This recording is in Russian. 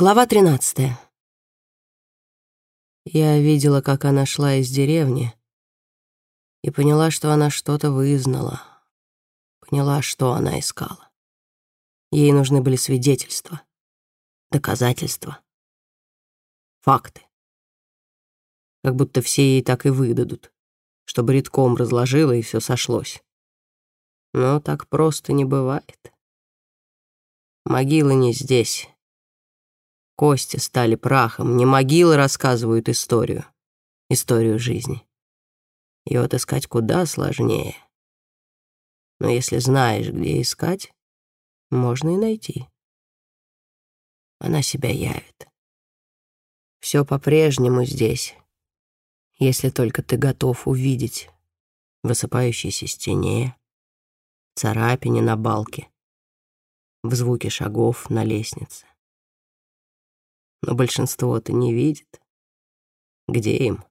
Глава 13. Я видела, как она шла из деревни, и поняла, что она что-то вызнала. Поняла, что она искала. Ей нужны были свидетельства, доказательства, факты. Как будто все ей так и выдадут, чтобы редком разложила и все сошлось. Но так просто не бывает. Могила не здесь. Кости стали прахом, не могилы рассказывают историю, историю жизни. Ее отыскать куда сложнее. Но если знаешь, где искать, можно и найти. Она себя явит. Все по-прежнему здесь, если только ты готов увидеть высыпающейся стене, царапине на балке, в звуке шагов на лестнице но большинство-то не видит. Где им?